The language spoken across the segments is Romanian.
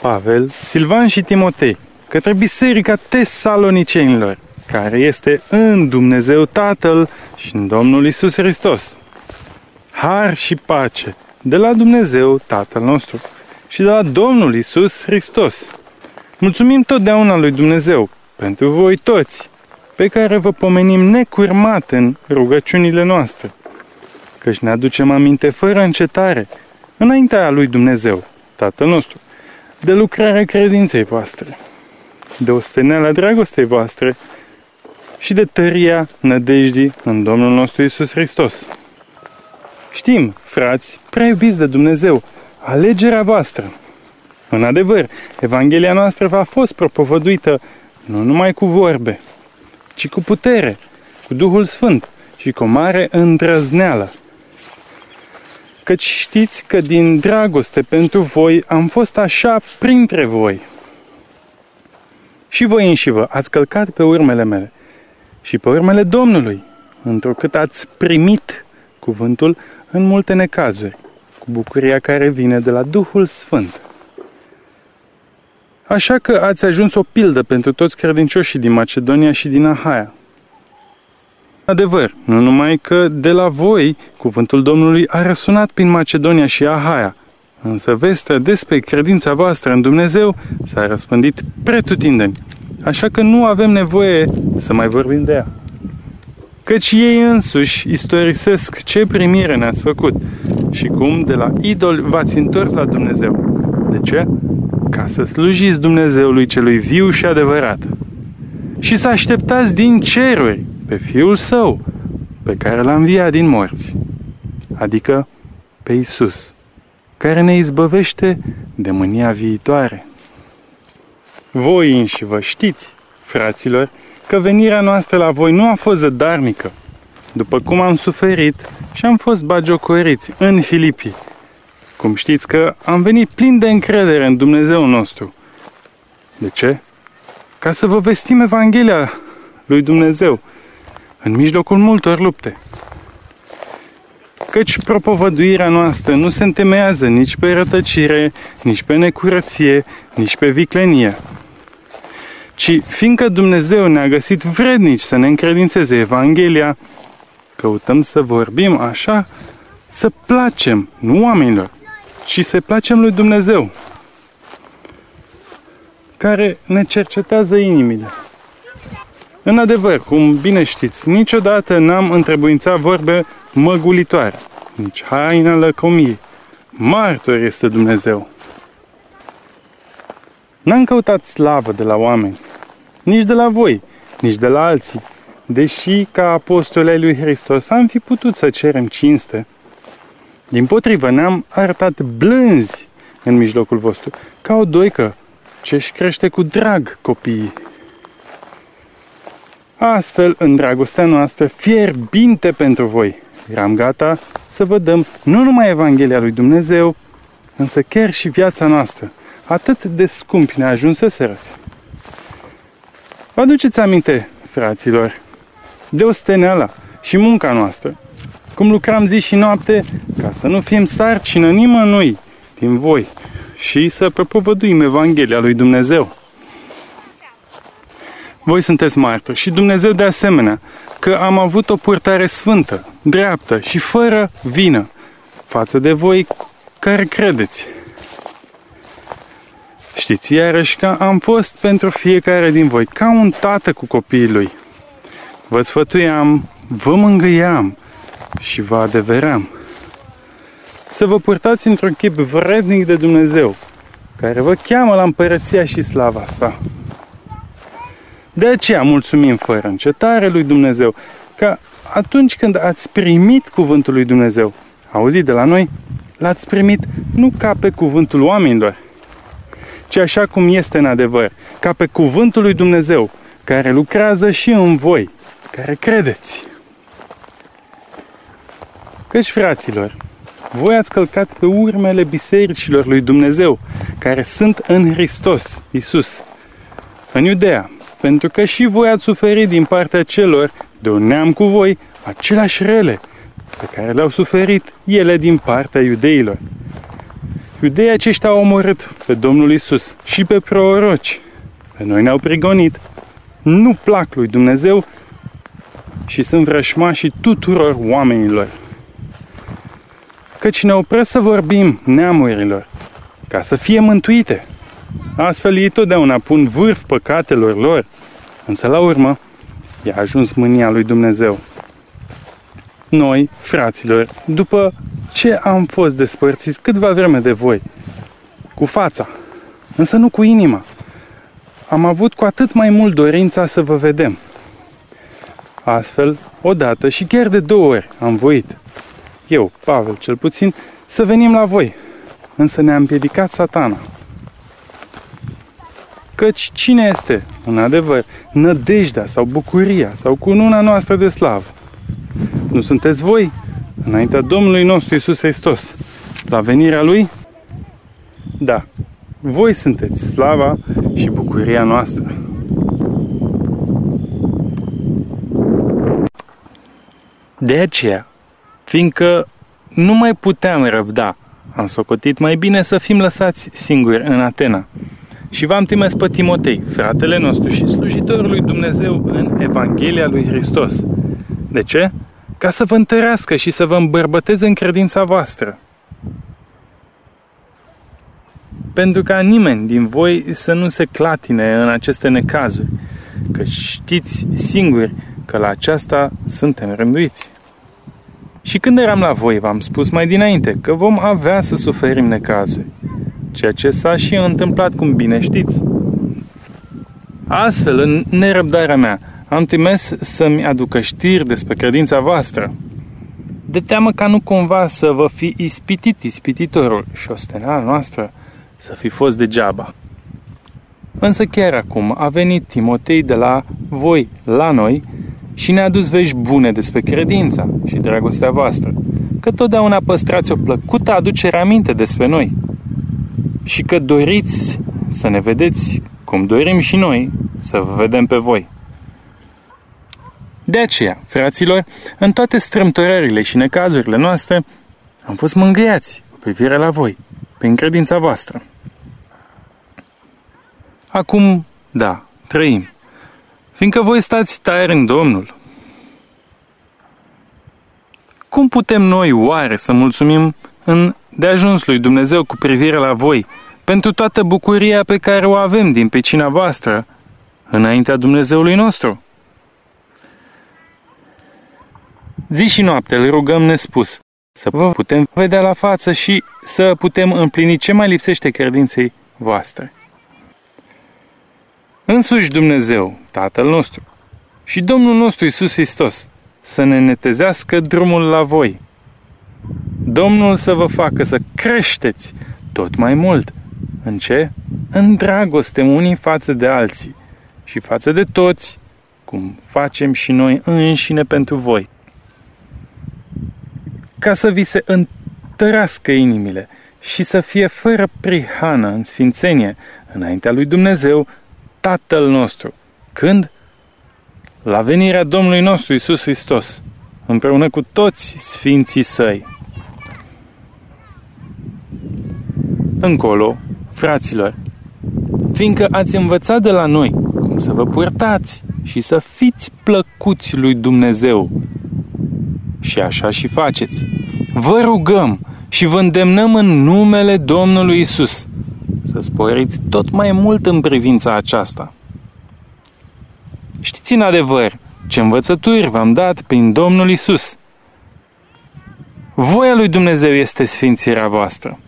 Pavel, Silvan și Timotei, către biserica tesalonicenilor, care este în Dumnezeu Tatăl și în Domnul Isus Hristos. Har și pace de la Dumnezeu Tatăl nostru și de la Domnul Isus Hristos. Mulțumim totdeauna lui Dumnezeu pentru voi toți, pe care vă pomenim necurmat în rugăciunile noastre, căci ne aducem aminte fără încetare, înaintea lui Dumnezeu, Tatăl nostru, de lucrarea credinței voastre, de osteneala dragostei voastre și de tăria nădejdii în Domnul nostru Isus Hristos. Știm, frați, prea iubiți de Dumnezeu, alegerea voastră. În adevăr, Evanghelia noastră va fost propovăduită nu numai cu vorbe, ci cu putere, cu Duhul Sfânt și cu mare îndrăzneală. Căci știți că din dragoste pentru voi am fost așa printre voi. Și voi înși vă ați călcat pe urmele mele și pe urmele Domnului, întrucât ați primit cuvântul în multe necazuri, cu bucuria care vine de la Duhul Sfânt. Așa că ați ajuns o pildă pentru toți credincioșii din Macedonia și din Ahaia. Adevăr, nu numai că de la voi cuvântul Domnului a răsunat prin Macedonia și Ahaia, însă vestea despre credința voastră în Dumnezeu s-a răspândit pretutindeni, așa că nu avem nevoie să mai vorbim de ea. Căci ei însuși istorisesc ce primire ne-ați făcut și cum de la idol v-ați întors la Dumnezeu. De ce? ca să slujiți Dumnezeului celui viu și adevărat și să așteptați din ceruri pe Fiul Său, pe care l-a înviat din morți, adică pe Isus, care ne izbăvește de mânia viitoare. Voi înși vă știți, fraților, că venirea noastră la voi nu a fost zădarnică, după cum am suferit și am fost bagiocoriți în Filipii, cum știți că am venit plin de încredere în Dumnezeu nostru. De ce? Ca să vă vestim Evanghelia lui Dumnezeu în mijlocul multor lupte. Căci propovăduirea noastră nu se întemeiază nici pe rătăcire, nici pe necurăție, nici pe viclenie, ci fiindcă Dumnezeu ne-a găsit vrednici să ne încredințeze Evanghelia, căutăm să vorbim așa, să placem, nu oamenilor, și să placem lui Dumnezeu, care ne cercetează inimile. În adevăr, cum bine știți, niciodată n-am întrebuințat vorbe măgulitoare, nici haina lăcomiei. Martor este Dumnezeu. N-am căutat slavă de la oameni, nici de la voi, nici de la alții, deși ca apostole ai lui Hristos am fi putut să cerem cinste, din potrivă, ne-am arătat blânzi în mijlocul vostru, ca o doică ce își crește cu drag copiii. Astfel, în dragostea noastră, fierbinte pentru voi, eram gata să vă dăm nu numai Evanghelia lui Dumnezeu, însă chiar și viața noastră, atât de scumpi ne ajunseserăți. Vă aduceți aminte, fraților, de osteneala și munca noastră, cum lucram zi și noapte, ca să nu fim sarcină nimănui din voi și să propovăduim Evanghelia lui Dumnezeu. Voi sunteți martori și Dumnezeu de asemenea că am avut o purtare sfântă, dreaptă și fără vină față de voi care credeți. Știți iarăși că am fost pentru fiecare din voi ca un tată cu copiii lui. Vă sfătuiam, vă mângâiam, și vă adeveram. Să vă purtați într-un chip vrednic de Dumnezeu, care vă cheamă la împărăția și slava sa. De aceea mulțumim fără încetare lui Dumnezeu, că atunci când ați primit cuvântul lui Dumnezeu, auzit de la noi, l-ați primit nu ca pe cuvântul oamenilor, ci așa cum este în adevăr, ca pe cuvântul lui Dumnezeu, care lucrează și în voi, care credeți. Căci, fraților, voi ați călcat pe urmele bisericilor lui Dumnezeu, care sunt în Hristos, Isus, în Iudea, pentru că și voi ați suferit din partea celor de un neam cu voi aceleași rele pe care le-au suferit ele din partea iudeilor. Iudeii aceștia au omorât pe Domnul Isus și pe proroci. Pe noi ne-au prigonit. Nu plac lui Dumnezeu și sunt vrășmașii tuturor oamenilor. Căci ne opresc să vorbim neamurilor, ca să fie mântuite. Astfel ei totdeauna pun vârf păcatelor lor, însă la urmă i-a ajuns mânia lui Dumnezeu. Noi, fraților, după ce am fost despărțiți câtva vreme de voi, cu fața, însă nu cu inima, am avut cu atât mai mult dorința să vă vedem. Astfel, odată și chiar de două ori am voit, eu, Pavel cel puțin, să venim la voi, însă ne-a împiedicat satana. Căci cine este, în adevăr, nădejdea sau bucuria sau cununa noastră de slavă? Nu sunteți voi, înaintea Domnului nostru Isus Hristos, la venirea Lui? Da, voi sunteți slava și bucuria noastră. De aceea, fiindcă nu mai puteam răbda, am socotit mai bine să fim lăsați singuri în Atena. Și v-am trimis pe Timotei, fratele nostru și slujitorul lui Dumnezeu în Evanghelia lui Hristos. De ce? Ca să vă întărească și să vă îmbărbăteze în credința voastră. Pentru ca nimeni din voi să nu se clatine în aceste necazuri, că știți singuri că la aceasta suntem rânduiți. Și când eram la voi, v-am spus mai dinainte că vom avea să suferim necazuri, ceea ce s-a și întâmplat cum bine știți. Astfel, în nerăbdarea mea, am trimis să-mi aducă știri despre credința voastră, de teamă ca nu cumva să vă fi ispitit ispititorul și ostenala noastră să fi fost degeaba. Însă chiar acum a venit Timotei de la voi la noi și ne-a adus vești bune despre credința și dragostea voastră, că totdeauna păstrați o plăcută aducere aminte despre noi și că doriți să ne vedeți cum dorim și noi să vă vedem pe voi. De aceea, fraților, în toate strâmtorările și necazurile noastre, am fost mângâiați cu privire la voi, prin credința voastră. Acum, da, trăim fiindcă voi stați tare în Domnul. Cum putem noi oare să mulțumim în de ajuns lui Dumnezeu cu privire la voi, pentru toată bucuria pe care o avem din pecina voastră, înaintea Dumnezeului nostru? Zi și noapte îl rugăm nespus să vă putem vedea la față și să putem împlini ce mai lipsește credinței voastre. Însuși Dumnezeu, Tatăl nostru, și Domnul nostru Isus Hristos, să ne netezească drumul la voi. Domnul să vă facă să creșteți tot mai mult. În ce? În dragoste unii față de alții și față de toți, cum facem și noi înșine pentru voi. Ca să vi se întărească inimile și să fie fără prihană în sfințenie înaintea lui Dumnezeu Tatăl nostru. Când? La venirea Domnului nostru Isus Hristos, împreună cu toți sfinții săi. Încolo, fraților, fiindcă ați învățat de la noi cum să vă purtați și să fiți plăcuți lui Dumnezeu, și așa și faceți. Vă rugăm și vă îndemnăm în numele Domnului Isus să sporiți tot mai mult în privința aceasta. Știți în adevăr ce învățături v-am dat prin Domnul Isus. Voia lui Dumnezeu este sfințirea voastră.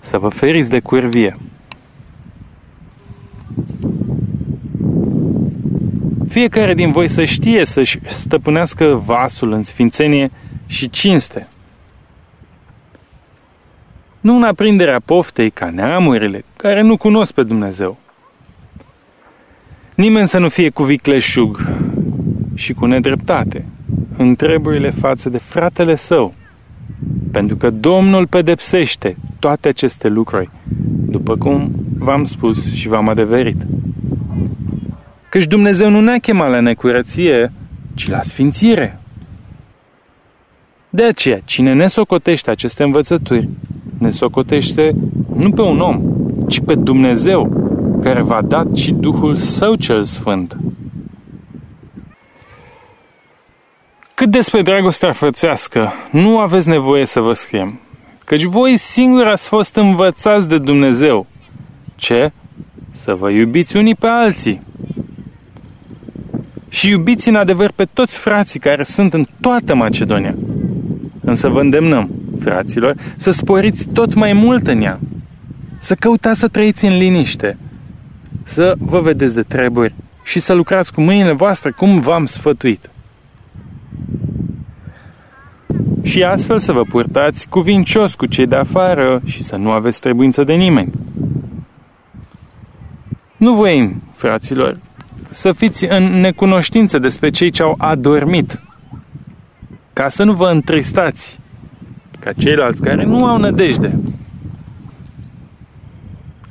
Să vă feriți de curvie. Fiecare din voi să știe să-și stăpânească vasul în sfințenie și cinste nu în aprinderea poftei ca neamurile care nu cunosc pe Dumnezeu. Nimeni să nu fie cu vicleșug și cu nedreptate în treburile față de fratele său, pentru că Domnul pedepsește toate aceste lucruri, după cum v-am spus și v-am adeverit. Căci Dumnezeu nu ne-a chemat la necurăție, ci la sfințire. De aceea, cine ne socotește aceste învățături, ne socotește nu pe un om, ci pe Dumnezeu, care v-a dat și Duhul Său cel Sfânt. Cât despre dragostea frățească, nu aveți nevoie să vă scriem, căci voi singuri ați fost învățați de Dumnezeu. Ce? Să vă iubiți unii pe alții. Și iubiți în adevăr pe toți frații care sunt în toată Macedonia. Însă vă îndemnăm, fraților, să sporiți tot mai mult în ea, să căutați să trăiți în liniște, să vă vedeți de treburi și să lucrați cu mâinile voastre cum v-am sfătuit. Și astfel să vă purtați cuvincios cu cei de afară și să nu aveți trebuință de nimeni. Nu voim, fraților, să fiți în necunoștință despre cei ce au adormit, ca să nu vă întristați, ca ceilalți care nu au nădejde.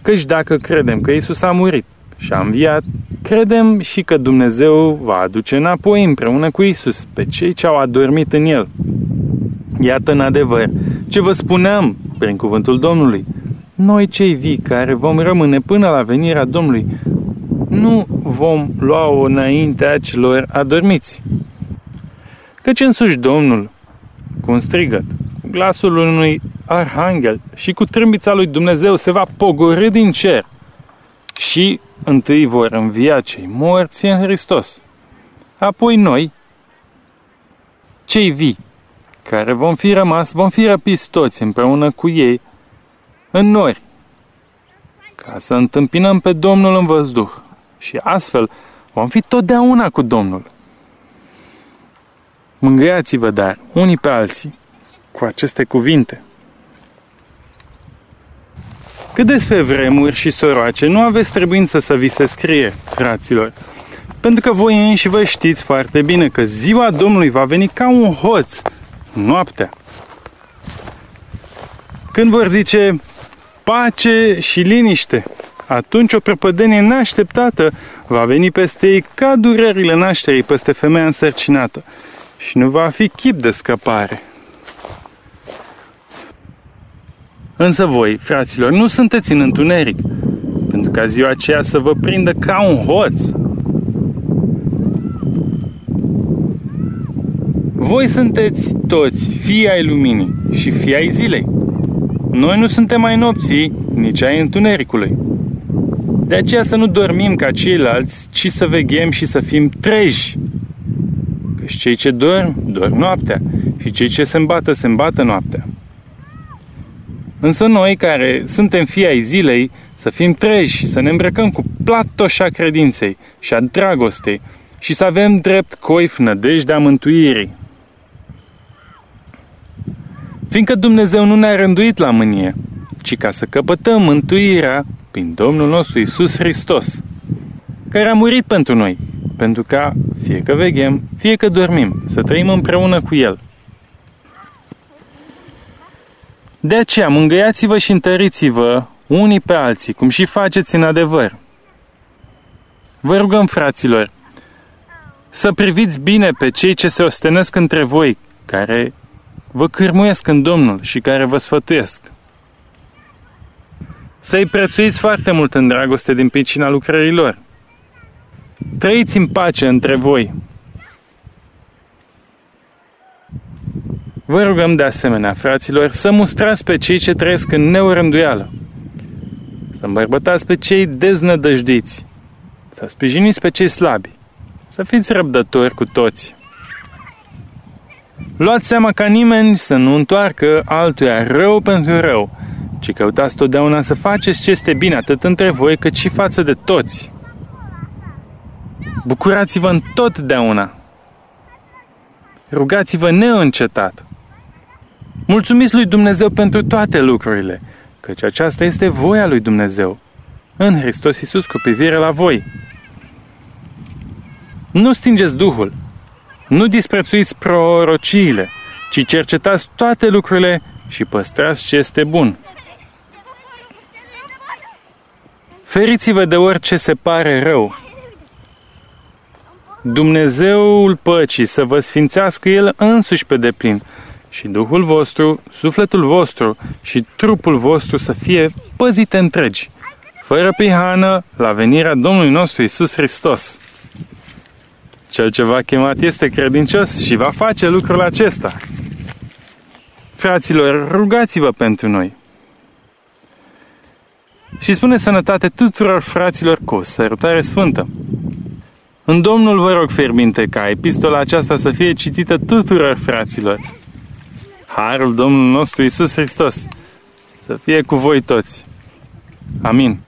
Căci dacă credem că Isus a murit și a înviat, credem și că Dumnezeu va aduce înapoi împreună cu Isus pe cei ce au adormit în El. Iată în adevăr ce vă spuneam prin cuvântul Domnului. Noi cei vii care vom rămâne până la venirea Domnului, nu vom lua-o înaintea celor adormiți. Căci însuși Domnul, cu un strigăt, cu glasul unui arhanghel și cu trâmbița lui Dumnezeu se va pogorâ din cer și întâi vor învia cei morți în Hristos. Apoi noi, cei vii, care vom fi rămas, vom fi răpiți toți împreună cu ei în nori, ca să întâmpinăm pe Domnul în văzduh și astfel vom fi totdeauna cu Domnul. Mângâiați-vă, dar, unii pe alții, cu aceste cuvinte. Cât despre vremuri și soroace, nu aveți trebuință să vi se scrie, fraților, pentru că voi înși vă știți foarte bine că ziua Domnului va veni ca un hoț, noaptea. Când vor zice pace și liniște, atunci o prăpădenie neașteptată va veni peste ei ca durerile nașterii peste femeia însărcinată și nu va fi chip de scăpare. Însă voi, fraților, nu sunteți în întuneric, pentru ca ziua aceea să vă prindă ca un hoț. Voi sunteți toți fii ai luminii și fii ai zilei. Noi nu suntem ai nopții, nici ai întunericului. De aceea să nu dormim ca ceilalți, ci să veghem și să fim treji. Căci cei ce dorm, dorm noaptea și cei ce se îmbată, se îmbată noaptea. Însă noi, care suntem fii ai zilei, să fim treji și să ne îmbrăcăm cu platoșa credinței și a dragostei și să avem drept coif nădejdea mântuirii. Fiindcă Dumnezeu nu ne-a rânduit la mânie, ci ca să căpătăm mântuirea prin Domnul nostru Isus Hristos, care a murit pentru noi, pentru ca, fie că veghem, fie că dormim, să trăim împreună cu El. De aceea, mângâiați-vă și întăriți-vă unii pe alții, cum și faceți în adevăr. Vă rugăm, fraților, să priviți bine pe cei ce se ostenesc între voi, care vă cârmuiesc în Domnul și care vă sfătuiesc. Să-i prețuiți foarte mult în dragoste din pricina lucrărilor. Trăiți în pace între voi. Vă rugăm de asemenea, fraților, să mustrați pe cei ce trăiesc în neurânduială, să îmbărbătați pe cei deznădăjdiți, să sprijiniți pe cei slabi, să fiți răbdători cu toți. Luați seama ca nimeni să nu întoarcă altuia rău pentru rău, ci căutați totdeauna să faceți ce este bine atât între voi cât și față de toți. Bucurați-vă întotdeauna. Rugați-vă neîncetat. Mulțumiți lui Dumnezeu pentru toate lucrurile, căci aceasta este voia lui Dumnezeu, în Hristos Iisus cu privire la voi. Nu stingeți Duhul, nu disprețuiți prorociile, ci cercetați toate lucrurile și păstrați ce este bun. Feriți-vă de orice se pare rău. Dumnezeul păcii să vă sfințească El însuși pe deplin și Duhul vostru, sufletul vostru și trupul vostru să fie păzite întregi, fără prihană, la venirea Domnului nostru Isus Hristos. Cel ce v-a chemat este credincios și va face lucrul acesta. Fraților, rugați-vă pentru noi. Și spune sănătate tuturor fraților cu o sărutare sfântă. În Domnul vă rog fierbinte ca epistola aceasta să fie citită tuturor fraților. Harul Domnului nostru Isus Hristos să fie cu voi toți. Amin.